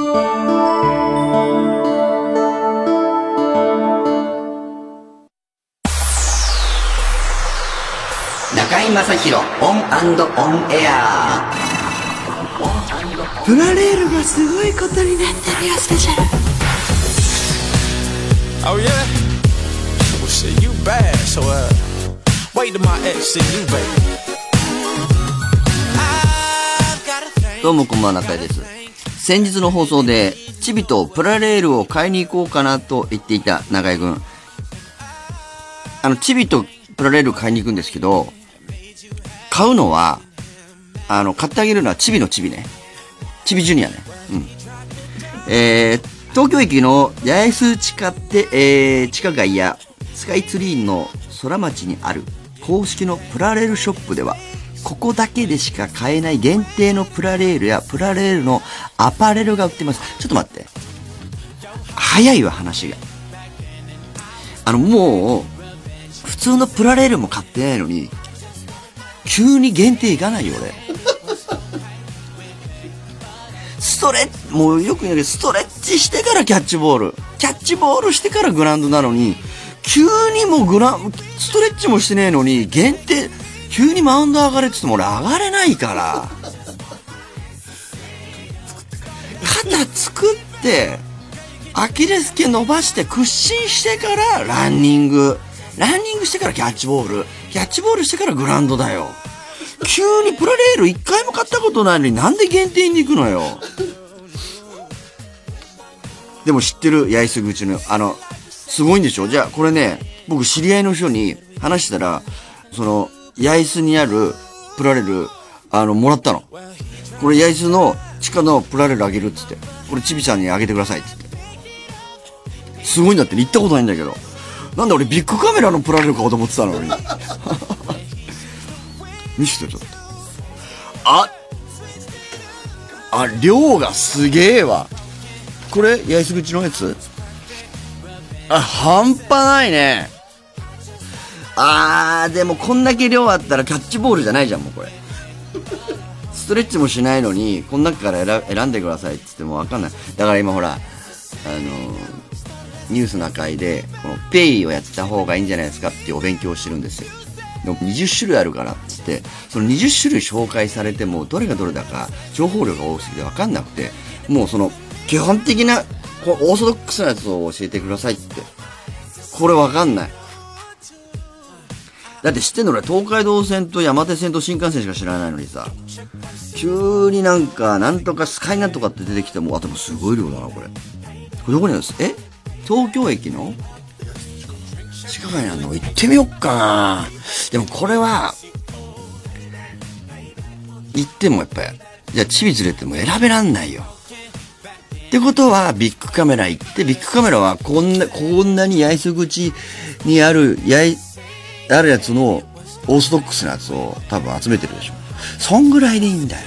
中居正広オンオンエアプラレールがすごいことになってるよスペシャル Oh yeah? Well shit, you bad, so uh wait till my ex see you, baby. I've got a thing. どうもこんばんは中居です先日の放送でチビとプラレールを買いに行こうかなと言っていた中居君。あのチビとプラレール買いに行くんですけど買うのはあの買ってあげるのはチビのチビね。チビジュニアね。うん。えー、東京駅の八重洲地下って、えー、地下街やスカイツリーの空町にある公式のプラレールショップでは、ここだけでしか買えない限定のプラレールやプラレールのアパレルが売ってます。ちょっと待って。早いわ、話が。あの、もう、普通のプラレールも買ってないのに、急に限定いかないよ、俺。ストレッもうよく言うけど、ストレッチしてからキャッチボール。キャッチボールしてからグラウンドなのに、急にもうグラン、ストレッチもしてねえのに、限定、急にマウンド上がれって言っても俺上がれないから。肩作って、アキレス腱伸ばして屈伸してからランニング。ランニングしてからキャッチボール。キャッチボールしてからグラウンドだよ。急にプラレール一回も買ったことないのになんで限定に行くのよ。でも知ってる？八重洲口の、あの、すごいんでしょ？じゃあこれね、僕知り合いの人に話したら、その、八重洲にあるプラレル、あの、もらったの。これ八重洲の地下のプラレルあげるっつって。これちびちゃんにあげてくださいっつって。すごいんだって、行ったことないんだけど。なんで俺ビッグカメラのプラレル買おうと思ってたのに。見せてちょっと。ああ、量がすげえわ。これ、八重洲口のやつ？あ、半端ないね。あー、でもこんだけ量あったらキャッチボールじゃないじゃん、もうこれ。ストレッチもしないのに、この中から選んでくださいって言ってもわかんない。だから今ほら、あのニュースの中で、このペイをやった方がいいんじゃないですかっていうお勉強をしてるんですよ。でも20種類あるからって言って、その20種類紹介されても、どれがどれだか情報量が多すぎてわかんなくて、もうその、基本的な、こうオーソドックスなやつを教えてくださいって。これわかんない。だって知ってんの俺、東海道線と山手線と新幹線しか知らないのにさ、急になんか、なんとかスカイなんとかって出てきても、あ、でもすごい量だな、これ。これどこにあるんです？え？東京駅の？地下街にあるの行ってみよっかな。でもこれは、行ってもやっぱ、じゃあチビ連れても選べらんないよ。ってことは、ビッグカメラ行って、ビッグカメラはこんな、こんなに八重洲口にある、八重、あるやつのオーソドックスなやつを多分集めてるでしょ。そんぐらいでいいんだよ。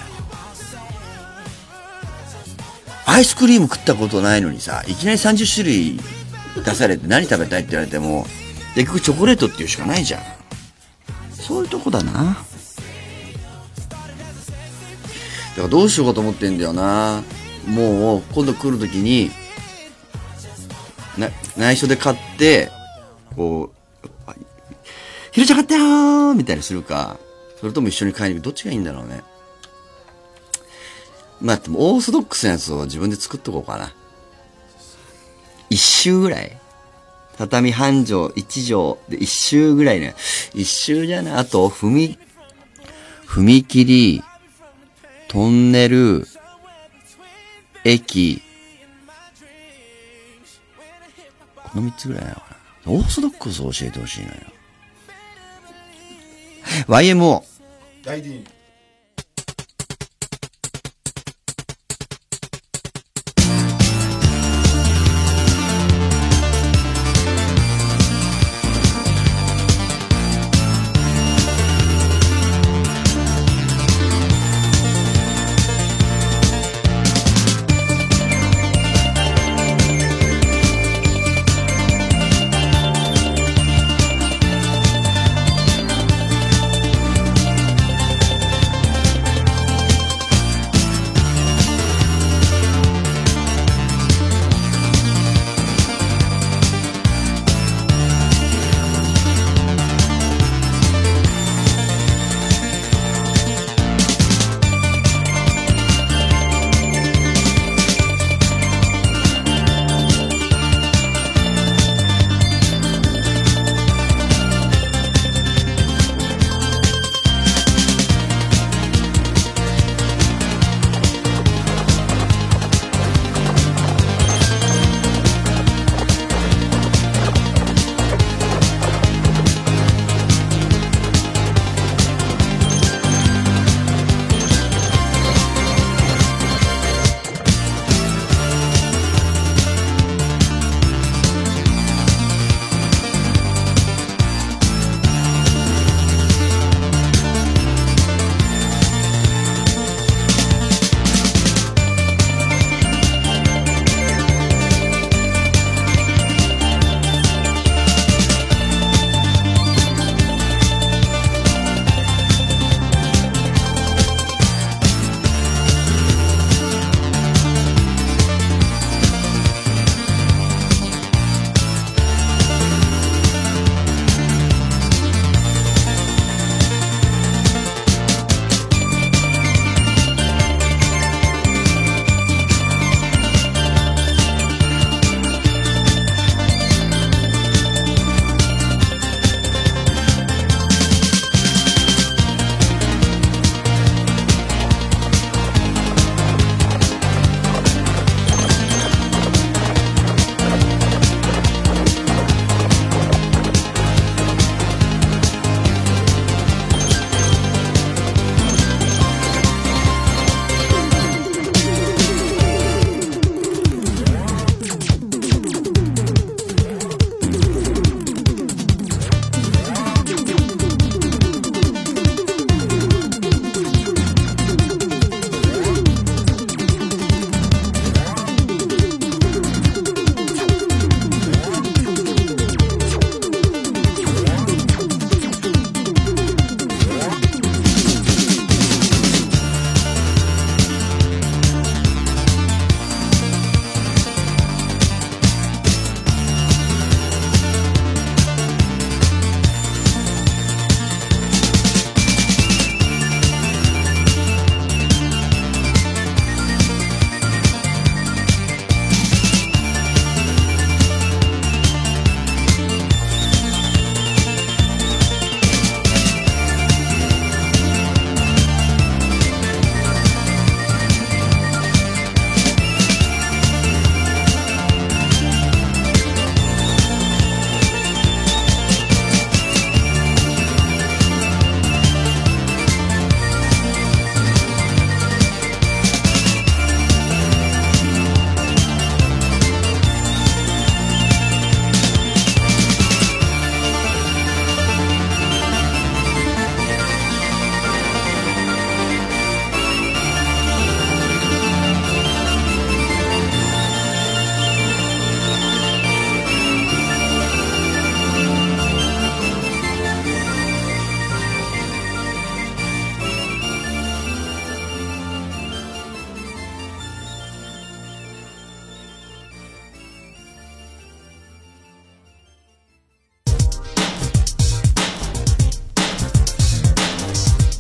アイスクリーム食ったことないのにさ、いきなり30種類出されて何食べたいって言われても、結局チョコレートっていうしかないじゃん。そういうとこだな。だからどうしようかと思ってんだよな。もう今度来るときに、な、内緒で買って、こう、ひろちゃん買ったよーみたいにするか、それとも一緒に買いに行く、どっちがいいんだろうね。まあ、でもオーソドックスなやつを自分で作っとこうかな。一周ぐらい畳半畳、一畳で一周ぐらいね。一周じゃない。あと、踏み、踏切、トンネル、駅、この三つぐらいなのかな。オーソドックスを教えてほしいのよ。YMO。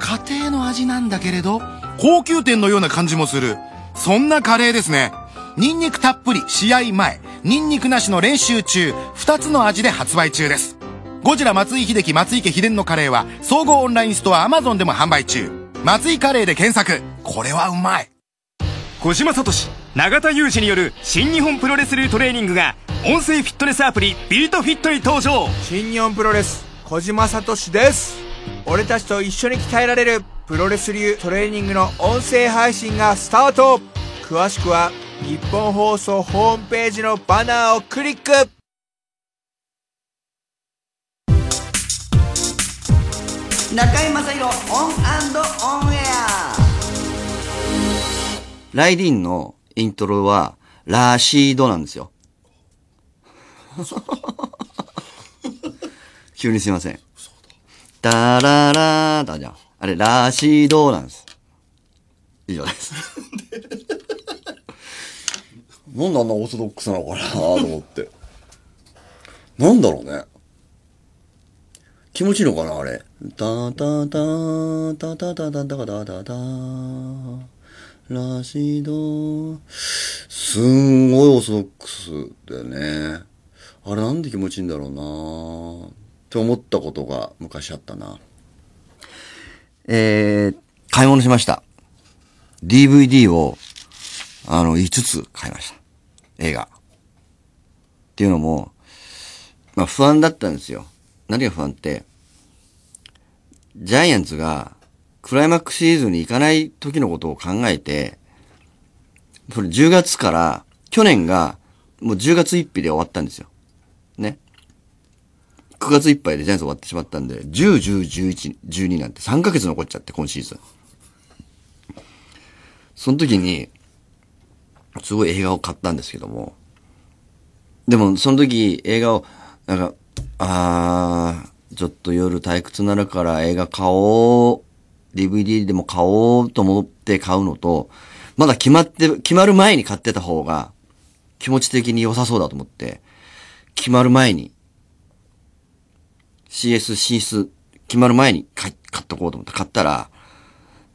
家庭の味なんだけれど高級店のような感じもする。そんなカレーですね。ニンニクたっぷり試合前ニンニクなしの練習中2つの味で発売中です。ゴジラ松井秀喜松井家秘伝のカレーは総合オンラインストア Amazon でも販売中。松井カレーで検索。これはうまい。小島聡永田裕二による新日本プロレスルートレーニングが音声フィットネスアプリ BeatFit に登場。新日本プロレス小島聡です俺たちと一緒に鍛えられるプロレス流トレーニングの音声配信がスタート詳しくはニッポン放送ホームページのバナーをクリック中居正広 ON AND ON AIRライディンのイントロはラシードなんですよ。急にすいません。ダララーだじゃん。あれ、ラシードなんです。以上です。なんであんなオーソドックスなのかなと思って。なんだろうね。気持ちいいのかなあれ。タタタタタタタタタタタタラシド。すんごいオーソドックスだよね。あれなんで気持ちいいんだろうなって思ったことが昔あったな。えー、買い物しました。DVD を、あの、5つ買いました。映画。っていうのも、まあ不安だったんですよ。何が不安って、ジャイアンツがクライマックスシリーズンに行かない時のことを考えて、それ10月から、去年がもう10月1日で終わったんですよ。9月いっぱいでジャイアンツ終わってしまったんで、10、10、11、12なんて3ヶ月残っちゃって、今シーズン。その時に、すごい映画を買ったんですけども、でもその時映画を、なんか、あー、ちょっと夜退屈なるから映画買おう、DVD でも買おうと思って買うのと、まだ決まって、決まる前に買ってた方が気持ち的に良さそうだと思って、決まる前に CS 進出、決まる前に買っとこうと思って買ったら、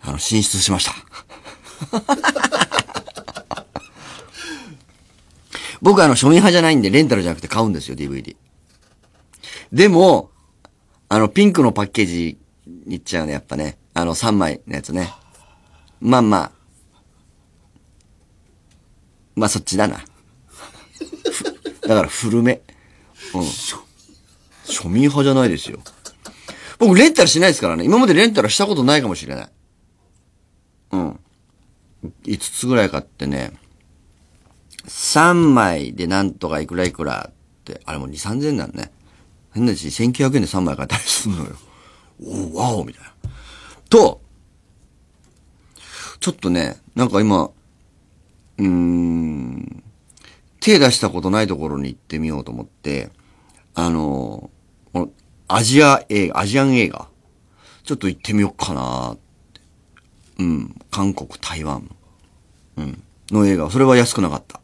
あの、進出しました。僕あの、庶民派じゃないんで、レンタルじゃなくて買うんですよ、DVD。でも、あの、ピンクのパッケージに行っちゃうね、やっぱね。あの、3枚のやつね。まあまあ。まあ、そっちだな。だから、古め。うん。庶民派じゃないですよ。僕、レンタルしないですからね。今までレンタルしたことないかもしれない。うん。5つぐらい買ってね。3枚でなんとかいくらいくらって、あれもう2、3000円なんね。変なし、1900円で3枚買ったりするのよ。おわおみたいな。と、ちょっとね、なんか今、うーん、手出したことないところに行ってみようと思って、あの、このアジア映画、アジアン映画、ちょっと行ってみようかなって。うん、韓国、台湾、うん、の映画、それは安くなかった。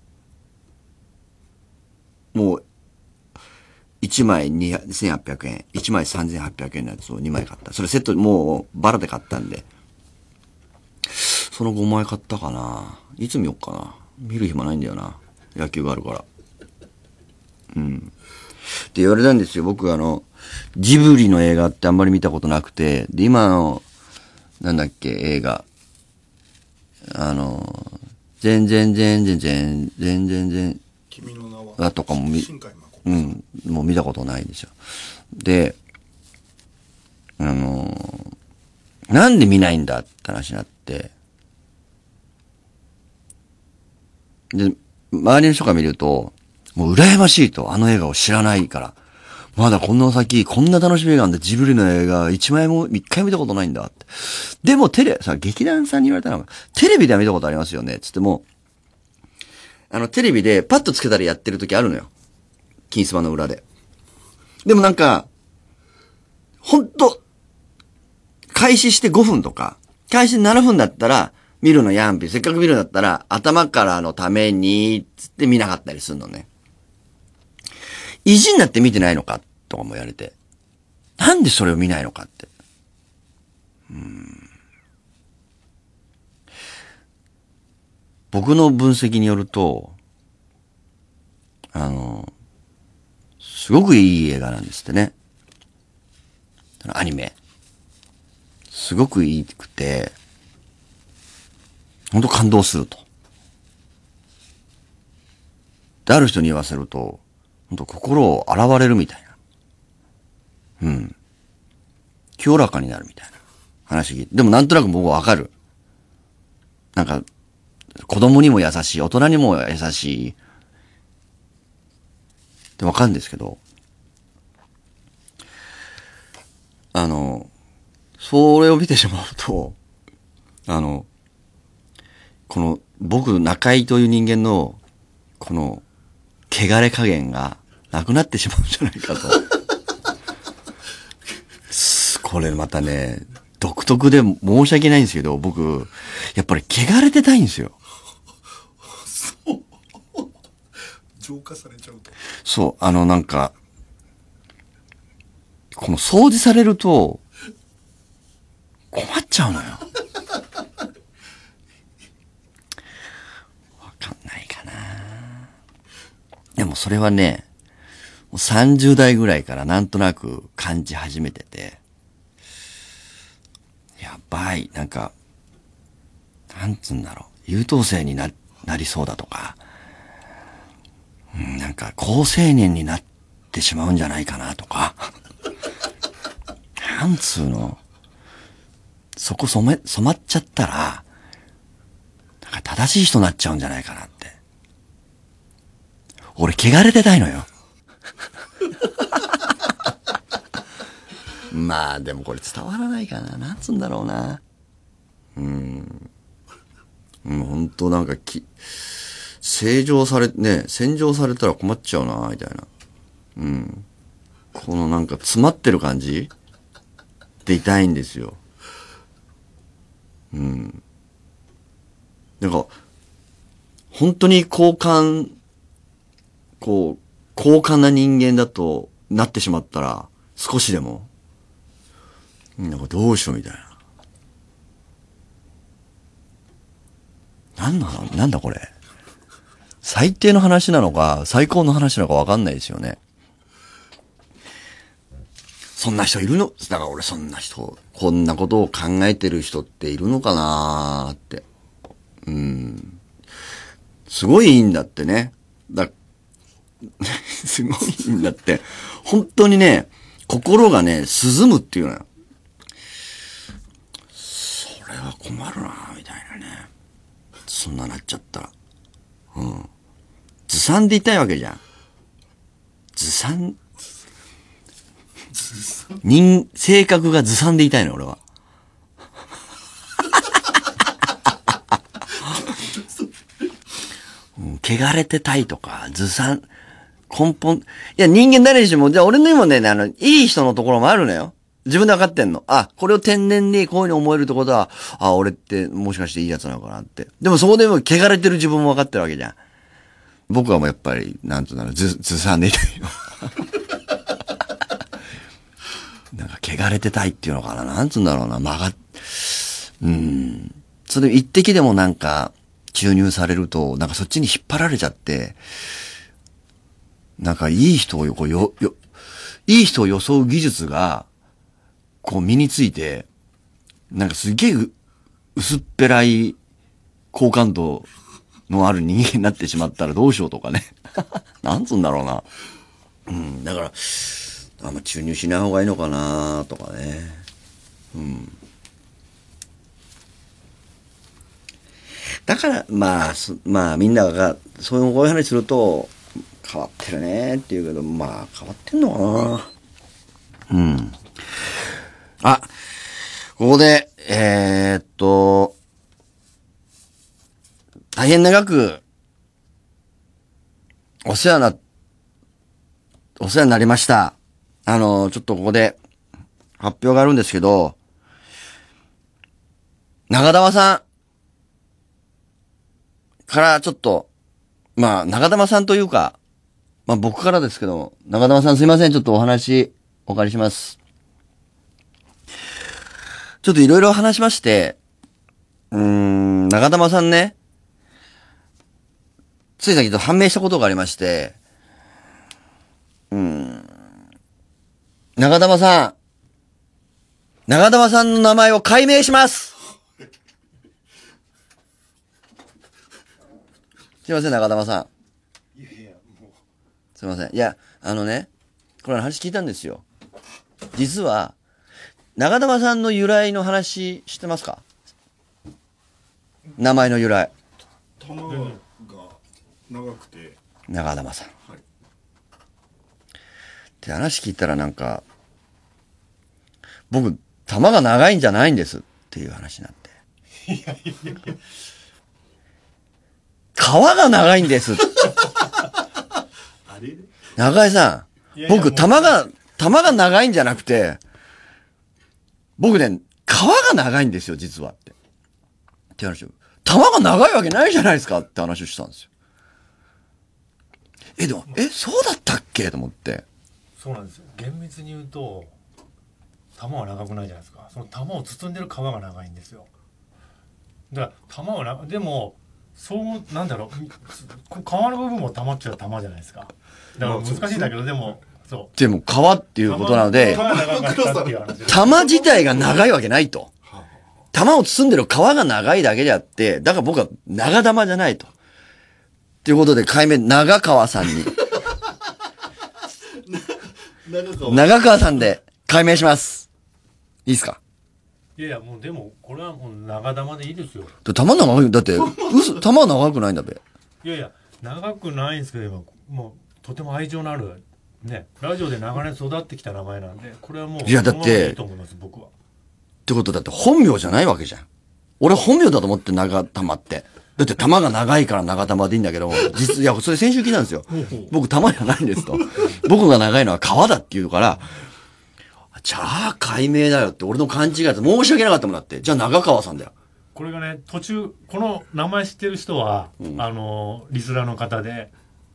もう、1枚2800円、1枚3800円のやつを2枚買った。それセット、もうバラで買ったんで。その5枚買ったかな。いつ見よっかな。見る暇ないんだよな。野球があるから。うん。って言われたんですよ。僕あの、ジブリの映画ってあんまり見たことなくて、で、今の、なんだっけ、映画。あの、全然全然全全然全君の名は然とかも見、うん、もう見たことないんですよ。で、あのーなんで見ないんだって話になって、で、周りの人が見ると、もう羨ましいと、あの映画を知らないから。まだこんな先、こんな楽しみがあんだ。ジブリの映画、一枚も、一回見たことないんだって。でも、テレ、さ、劇団さんに言われたのが、テレビでは見たことありますよね。つっても、あの、テレビでパッとつけたらやってる時あるのよ。金スマの裏で。でもなんか、ほんと、開始して5分とか、開始7分だったら、見るのやんぴ。せっかく見るんだったら、頭からのために、つって見なかったりするのね。意地になって見てないのかとかも言われて。なんでそれを見ないのかって。うん。僕の分析によると、あの、すごくいい映画なんですってね。アニメ。すごくいいくて、本当感動すると。で、ある人に言わせると、本当心を洗われるみたいな。うん。清らかになるみたいな話聞いて。でもなんとなく僕わかる。なんか、子供にも優しい、大人にも優しい。ってわかるんですけど、あの、それを見てしまうと、あの、この、僕、中井という人間の、この、汚れ加減がなくなってしまうんじゃないかと。す これまたね、独特で申し訳ないんですけど、僕、やっぱり汚れてたいんですよ。浄化されちゃうと。そう、あの、なんか、この掃除されると、困っちゃうのよ。わかんないかな。でもそれはね、も30代ぐらいからなんとなく感じ始めてて、やばい、なんか、なんつうんだろう、優等生にな、なりそうだとか、うんなんか、高青年になってしまうんじゃないかなとか。なんつうの。そこ染め、染まっちゃったら、なんか正しい人になっちゃうんじゃないかなって。俺、汚れてたいのよ。まあ、でもこれ伝わらないかな。なんつうんだろうな。うん。もう本当なんかき、正常され、ね、洗浄されたら困っちゃうな、みたいな。うん。このなんか詰まってる感じ？で痛いんですよ。うん。なんか、本当に高感、こう、高感な人間だとなってしまったら、少しでも、なんかどうしようみたいな。なんなの？なんだこれ？最低の話なのか、最高の話なのかわかんないですよね。そんな人いるの？だから俺そんな人、こんなことを考えてる人っているのかなーって。うん。すごいいいんだってね。だ、すごいんだって。本当にね、心がね、涼むっていうのよ。それは困るなーみたいなね。そんななっちゃったら。うん。ずさんでいたいわけじゃん。ずさん？人、性格がずさんでいたいの、俺は。うん汚れてたいとか、ずさん、根本、いや、人間誰にしも、じゃあ俺の今ね、あの、いい人のところもあるのよ。自分で分かってんの。あ、これを天然でこういうふうに思えるってことは、あ、俺ってもしかしていいやつなのかなって。でもそこでも汚れてる自分も分かってるわけじゃん。僕はもうやっぱり、なんつうんだろう、ず、ずさんでいたいよ。なんか、汚れてたいっていうのかな。なんつうんだろうな、曲が、うん。それ一滴でもなんか、注入されると、なんかそっちに引っ張られちゃって、なんかいい人をよ、こうよ、よ、いい人を装う技術が、こう身について、なんかすげえ薄っぺらい好感度のある人間になってしまったらどうしようとかね。なんつうんだろうな。うん、だから、あんま注入しない方がいいのかなとかね。うん。だから、まあ、まあ、みんなが、そういう、こういう話すると、変わってるねって言うけど、まあ、変わってんのかなうん。あ、ここで、えー、っと、大変長く、お世話な、お世話になりました。あの、ちょっとここで発表があるんですけど、長玉さんからちょっと、まあ、長玉さんというか、まあ僕からですけど、長玉さんすいません、ちょっとお話お借りします。ちょっといろいろ話しまして、うーん、長玉さんね、つい先ほど判明したことがありまして、うーん、長玉さん、長玉さんの名前を解明します すいません、長玉さん。すいません。いや、あのね、これ話聞いたんですよ。実は、長玉さんの由来の話知ってますか？名前の由来。玉が長くて長玉さん。はいって話聞いたらなんか、僕、玉が長いんじゃないんですっていう話になって。皮が長いんです。中井さん、僕、玉が、玉が長いんじゃなくて、僕ね、皮が長いんですよ、実はって。って話を。玉が長いわけないじゃないですかって話をしたんですよ。え、でも、え、そうだったっけ？と思って。そうなんですよ厳密に言うと玉は長くないじゃないですかその玉を包んでる皮が長いんですよだから玉はなでもそうなんだろうこ皮の部分も玉っちゃ玉じゃないですかだから難しいんだけどでもそうでも、皮っていうことなので玉自体が長いわけないと。玉を包んでる皮が長いだけであって、だから僕は長玉じゃないと。ということで、解明、長川さんに、長川長川さんで解明します。いいですか？いやいやもうでもこれはもう長玉でいいですよで玉長い、だって、嘘、玉長くないんだべ。いやいや長くないんですけど今もうとても愛情のあるねラジオで長年育ってきた名前なんでこれはもういやだっていいと思います僕はってことだって本名じゃないわけじゃん。俺本名だと思って長玉って。だって玉が長いから長玉でいいんだけど、実、いや、それ先週聞いたんですよ。僕玉じゃないんですと。僕が長いのは川だって言うから、じゃあ解明だよって俺の勘違いだと申し訳なかったもんだって。じゃあ長川さんだよ。これがね途中この名前知ってる人は、あのリスナーの方で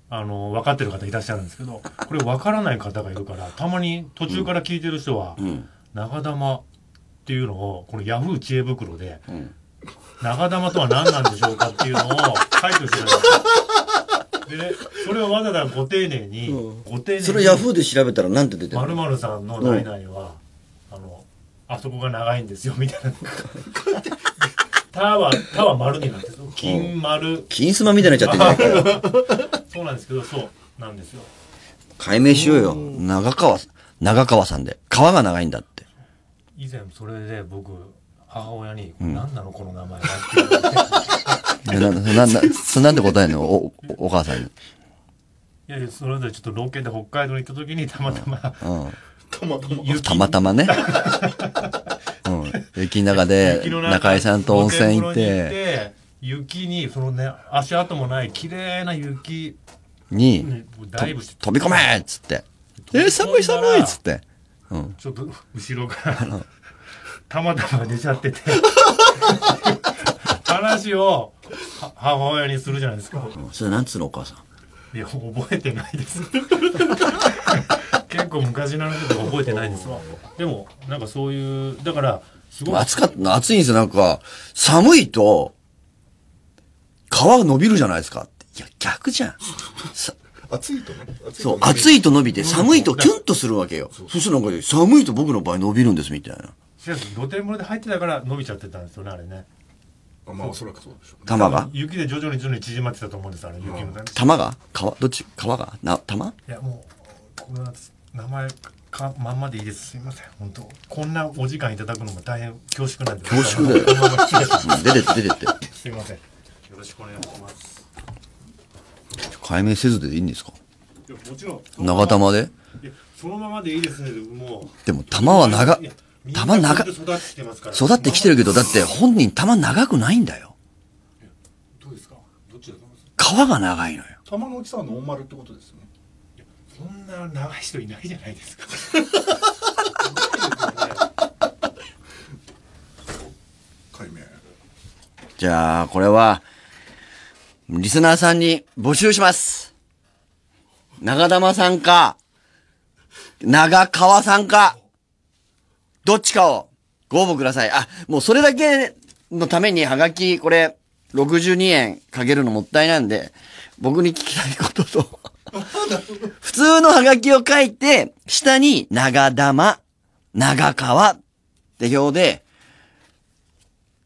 あの分かってる方いらっしゃるんですけどこれ分からない方がいるからたまに途中から聞いてる人は、ん。長玉っていうのをこのヤフー知恵袋で、長玉とは何なんでしょうかっていうのを書いてる人がいるでねそれをわざわざご丁寧に、ご丁寧にそれヤフーで調べたらなんて出てるまるの？まるさんの代々は、あのあそこが長いんですよみたいな「た」は「た」は丸になってる金丸金スマみたいになっちゃってんじゃないかよ。そうなんですけどそうなんですよ解明しようよ。長川、長川さんで。川が長いんだって。以前それで僕母親に「何なのこの名前は」って言われてで な、な、な、そなんで答えんの？お、おお母さんに。いやいやそれぞれちょっとロケで北海道に行った時にたまたまうん。たまたま雪たまたまね。うん。雪の中で中中井さんと温泉行って、雪にそのね足跡もない綺麗な雪に、にダイブして飛び込めっつって。えー、寒い寒いっつって。うん。ちょっと後ろから たまたま出ちゃってて 話をは母親にするじゃないですかそれなんつうのお母さん？いや覚えてないです 結構昔なんだけど覚えてないんですわでもなんかそういうだからすごい。暑かった、暑いんですよ、なんか。寒いと、皮が伸びるじゃないですか。って。いや、逆じゃん。さ暑いとね。そう、暑いと伸びて、寒いとキュンとするわけよ。そしたらなんか、寒いと僕の場合伸びるんです、みたいな。露天風呂で入ってたから伸びちゃってたんですよねあれね。あまあおそらくそうでしょう玉が？雪で徐々に徐々に縮まってたと思うんですあれ雪のね玉？が皮どっち皮が？な、玉？いやもうこれは名前かまんまでいいです。すいません。本当。こんなお時間いただくのも大変恐縮なんで。恐縮だよ。出てって、出てって。すいません。よろしくお願いします。解明せずでいいんですか？いやもちろん。長玉で？いやそのままでいいですね。もう。でも球は長いや、球長、育ってきてますから。育ってきてるけど、だって本人球長くないんだよ。どうですか？どっちだと思います？皮が長いのよ。球の大きさはノーマルってことですよねそんな長い人いないじゃないですか解明じゃあ、これは、リスナーさんに募集します。長玉さんか、長川さんか、どっちかをご応募ください。あ、もうそれだけのためにハガキ、これ、62円かけるのもったいないんで、僕に聞きたいことと、普通のハガキを書いて、下に長玉、長川って表で、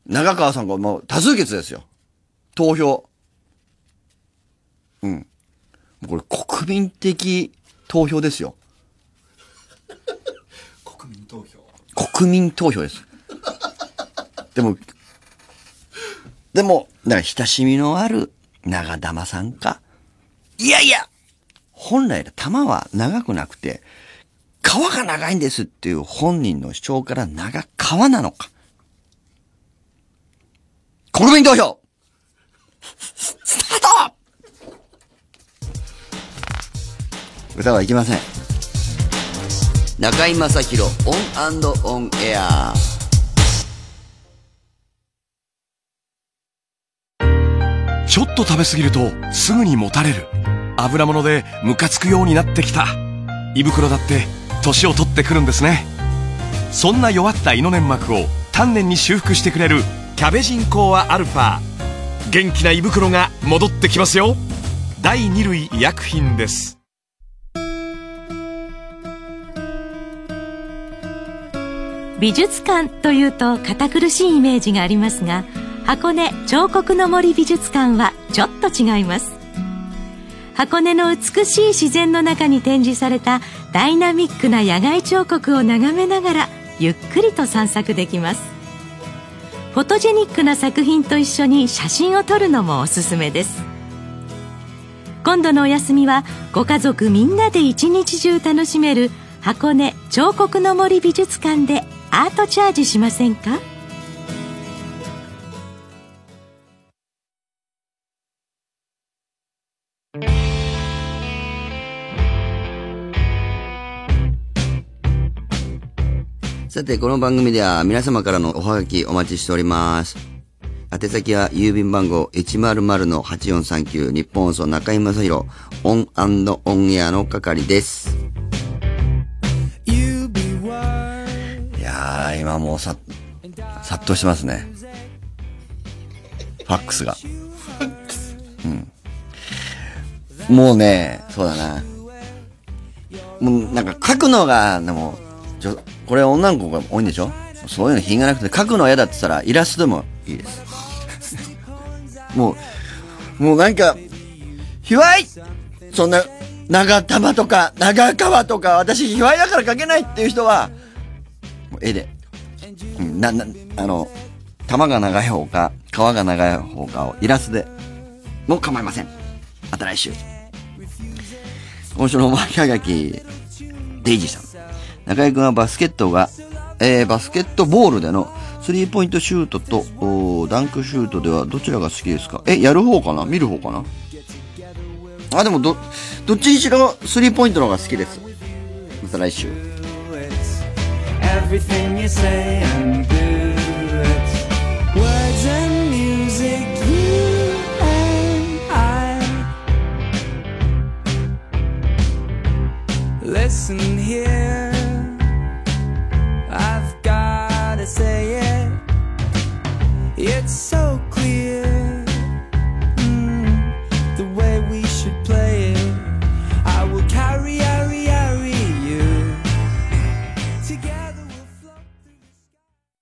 長川さんがもう多数決ですよ。投票。うん。これ国民的投票ですよ。国民投票国民投票です。でも、でも、だから親しみのある長玉さんか？いやいや本来の玉は長くなくて、皮が長いんですっていう本人の主張から長皮なのか。国民投票ススタート歌はいきません。中居正広オンオンエアちょっと食べ過ぎるとすぐにもたれる。油物でムカつくようになってきた。胃袋だって年を取ってくるんですね。そんな弱った胃の粘膜を丹念に修復してくれるキャベジンコアアルファ。元気な胃袋が戻ってきますよ。第2類医薬品です。美術館というと堅苦しいイメージがありますが箱根彫刻の森美術館はちょっと違います箱根の美しい自然の中に展示されたダイナミックな野外彫刻を眺めながらゆっくりと散策できます。フォトジェニックな作品と一緒に写真を撮るのもおすすめです。今度のお休みはご家族みんなで一日中楽しめる箱根彫刻の森美術館でアートチャージしませんか？さて、この番組では皆様からのおはがきお待ちしております。宛先は郵便番号100-8439ニッポン放送中居正広 ON AND ON AIR の係です。いやー、今もうさ、殺到してますね。ファックスが。うん。もうね、そうだな。もうなんか書くのが、でも、これ女の子が多いんでしょ？そういうの品がなくて書くの嫌だって言ったらイラストでもいいです。もう、もうなんか、卑猥そんな、長玉とか、長川とか、私卑猥だから書けないっていう人は、もう絵で。うんな、な、あの、玉が長い方か、皮が長い方かをイラストで、もう構いません。また来週。今週のおまけはがき、デイジーさん。中居君はバスケットが、えー、バスケットボールでのスリーポイントシュートとダンクシュートではどちらが好きですか？え、やる方かな？見る方かな？あ、でもど、どっちにしろスリーポイントの方が好きです。また来週。Listen here.